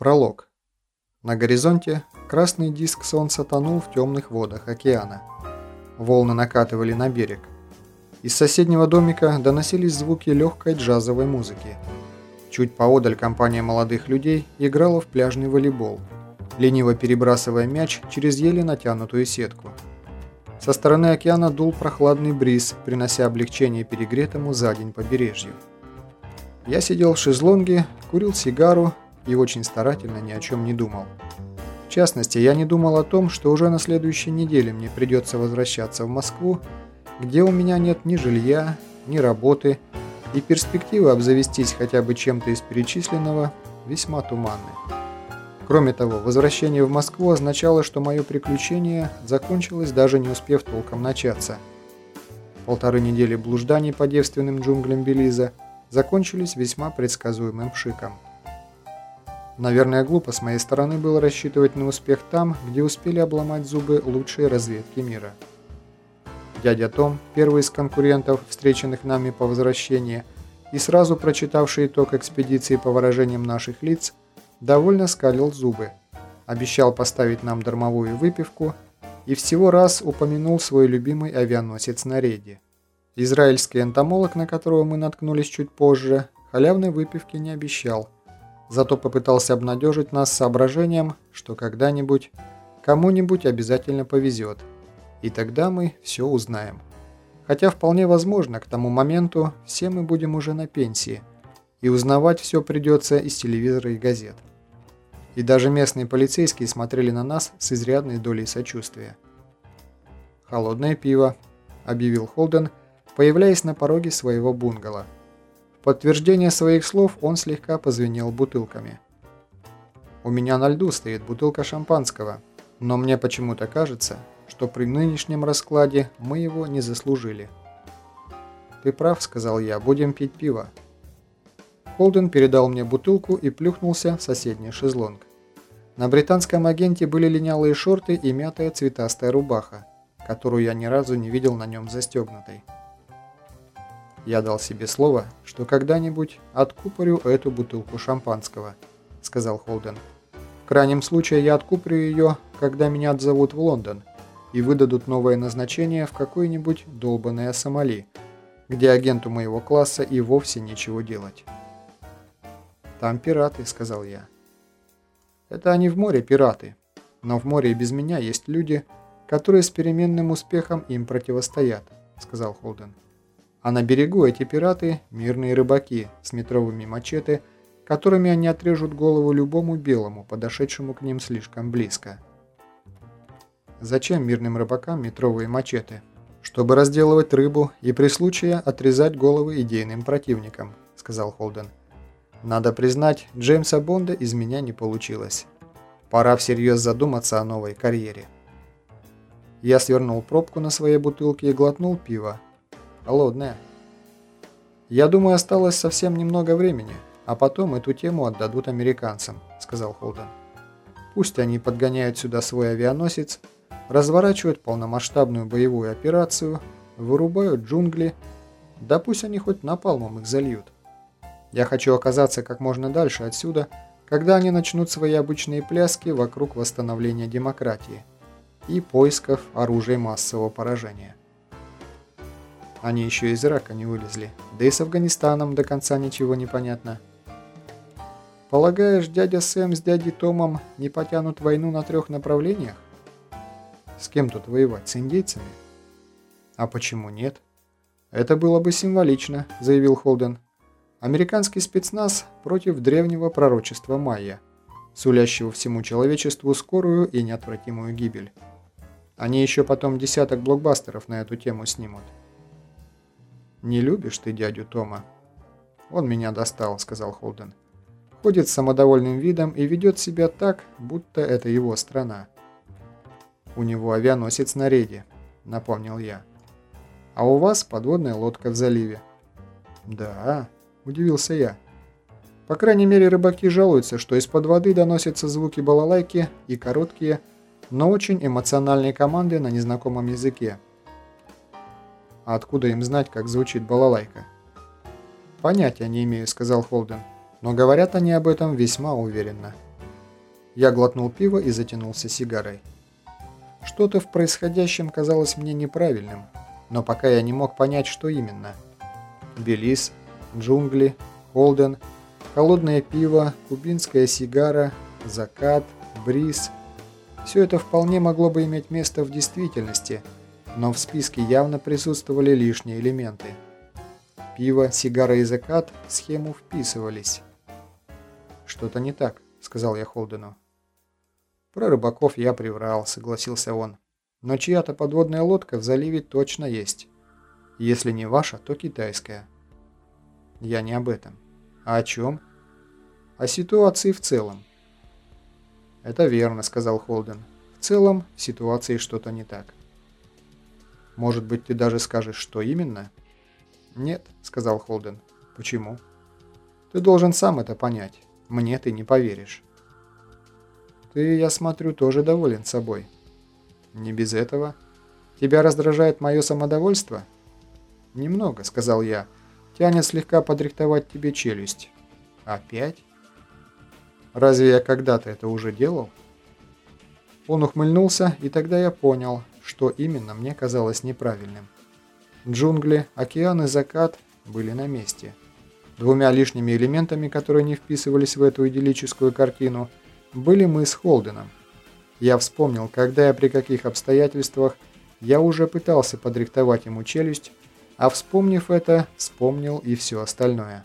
Пролог. На горизонте красный диск солнца тонул в темных водах океана. Волны накатывали на берег. Из соседнего домика доносились звуки легкой джазовой музыки. Чуть поодаль компания молодых людей играла в пляжный волейбол, лениво перебрасывая мяч через еле натянутую сетку. Со стороны океана дул прохладный бриз, принося облегчение перегретому за день побережью. Я сидел в шезлонге, курил сигару и очень старательно ни о чем не думал. В частности, я не думал о том, что уже на следующей неделе мне придется возвращаться в Москву, где у меня нет ни жилья, ни работы, и перспективы обзавестись хотя бы чем-то из перечисленного весьма туманны. Кроме того, возвращение в Москву означало, что мое приключение закончилось даже не успев толком начаться. Полторы недели блужданий по девственным джунглям Белиза закончились весьма предсказуемым пшиком. Наверное, глупо с моей стороны было рассчитывать на успех там, где успели обломать зубы лучшие разведки мира. Дядя Том, первый из конкурентов, встреченных нами по возвращении, и сразу прочитавший итог экспедиции по выражениям наших лиц, довольно скалил зубы, обещал поставить нам дармовую выпивку и всего раз упомянул свой любимый авианосец на рейде. Израильский энтомолог, на которого мы наткнулись чуть позже, халявной выпивки не обещал – зато попытался обнадежить нас соображением, что когда-нибудь кому-нибудь обязательно повезет, и тогда мы все узнаем. Хотя вполне возможно, к тому моменту все мы будем уже на пенсии, и узнавать все придется из телевизора и газет. И даже местные полицейские смотрели на нас с изрядной долей сочувствия. «Холодное пиво», – объявил Холден, появляясь на пороге своего бунгало – подтверждение своих слов он слегка позвенел бутылками. «У меня на льду стоит бутылка шампанского, но мне почему-то кажется, что при нынешнем раскладе мы его не заслужили». «Ты прав», — сказал я, — «будем пить пиво». Холден передал мне бутылку и плюхнулся в соседний шезлонг. На британском агенте были линялые шорты и мятая цветастая рубаха, которую я ни разу не видел на нем застегнутой. «Я дал себе слово, что когда-нибудь откупорю эту бутылку шампанского», — сказал Холден. «В крайнем случае я откупорю ее, когда меня отзовут в Лондон и выдадут новое назначение в какой-нибудь долбанное Сомали, где агенту моего класса и вовсе нечего делать». «Там пираты», — сказал я. «Это они в море пираты, но в море и без меня есть люди, которые с переменным успехом им противостоят», — сказал Холден. А на берегу эти пираты – мирные рыбаки с метровыми мачете, которыми они отрежут голову любому белому, подошедшему к ним слишком близко. Зачем мирным рыбакам метровые мачете? Чтобы разделывать рыбу и при случае отрезать головы идейным противникам, сказал Холден. Надо признать, Джеймса Бонда из меня не получилось. Пора всерьез задуматься о новой карьере. Я свернул пробку на своей бутылке и глотнул пиво, Холодная. Я думаю, осталось совсем немного времени, а потом эту тему отдадут американцам, сказал Холден. Пусть они подгоняют сюда свой авианосец, разворачивают полномасштабную боевую операцию, вырубают джунгли, да пусть они хоть напалмом их зальют. Я хочу оказаться как можно дальше отсюда, когда они начнут свои обычные пляски вокруг восстановления демократии и поисков оружия массового поражения. Они еще из Ирака не вылезли. Да и с Афганистаном до конца ничего не понятно. Полагаешь, дядя Сэм с дядей Томом не потянут войну на трех направлениях? С кем тут воевать? С индейцами? А почему нет? Это было бы символично, заявил Холден. Американский спецназ против древнего пророчества Майя, сулящего всему человечеству скорую и неотвратимую гибель. Они еще потом десяток блокбастеров на эту тему снимут. «Не любишь ты дядю Тома?» «Он меня достал», — сказал Холден. «Ходит с самодовольным видом и ведет себя так, будто это его страна». «У него авианосец на рейде», — напомнил я. «А у вас подводная лодка в заливе». «Да», — удивился я. По крайней мере, рыбаки жалуются, что из-под воды доносятся звуки балалайки и короткие, но очень эмоциональные команды на незнакомом языке. А откуда им знать, как звучит балалайка? «Понятия не имею», — сказал Холден. «Но говорят они об этом весьма уверенно». Я глотнул пиво и затянулся сигарой. Что-то в происходящем казалось мне неправильным, но пока я не мог понять, что именно. Белиз, джунгли, Холден, холодное пиво, кубинская сигара, закат, бриз. Все это вполне могло бы иметь место в действительности, но в списке явно присутствовали лишние элементы. Пиво, сигара и закат в схему вписывались. «Что-то не так», — сказал я Холдену. «Про рыбаков я приврал», — согласился он. «Но чья-то подводная лодка в заливе точно есть. Если не ваша, то китайская». «Я не об этом». «А о чем?» «О ситуации в целом». «Это верно», — сказал Холден. «В целом, в ситуации что-то не так». «Может быть, ты даже скажешь, что именно?» «Нет», — сказал Холден. «Почему?» «Ты должен сам это понять. Мне ты не поверишь». «Ты, я смотрю, тоже доволен собой». «Не без этого. Тебя раздражает мое самодовольство?» «Немного», — сказал я. «Тянет слегка подрихтовать тебе челюсть». «Опять?» «Разве я когда-то это уже делал?» Он ухмыльнулся, и тогда я понял, что именно мне казалось неправильным. Джунгли, океан и закат были на месте. Двумя лишними элементами, которые не вписывались в эту идиллическую картину, были мы с Холденом. Я вспомнил, когда и при каких обстоятельствах я уже пытался подрихтовать ему челюсть, а вспомнив это, вспомнил и все остальное.